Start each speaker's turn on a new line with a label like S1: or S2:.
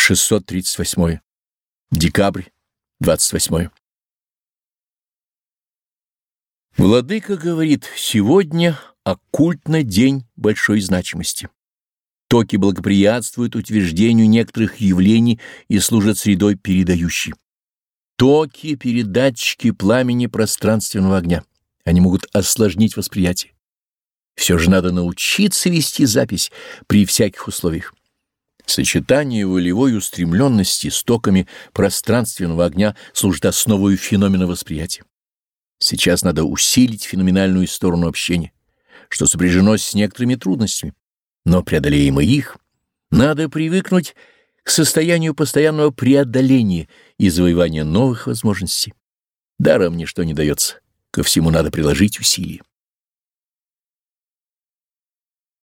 S1: 638. Декабрь, 28. Владыка говорит, сегодня оккультно день большой значимости. Токи благоприятствуют утверждению некоторых явлений и служат средой передающей. Токи — передатчики пламени пространственного огня. Они могут осложнить восприятие. Все же надо научиться вести запись при всяких условиях. Сочетание волевой устремленности с токами пространственного огня служит основой феномена восприятия. Сейчас надо усилить феноменальную сторону общения, что сопряжено с некоторыми трудностями, но преодолеем и их. Надо привыкнуть к состоянию постоянного преодоления и завоевания новых возможностей. Даром ничто не дается, ко всему надо приложить усилия.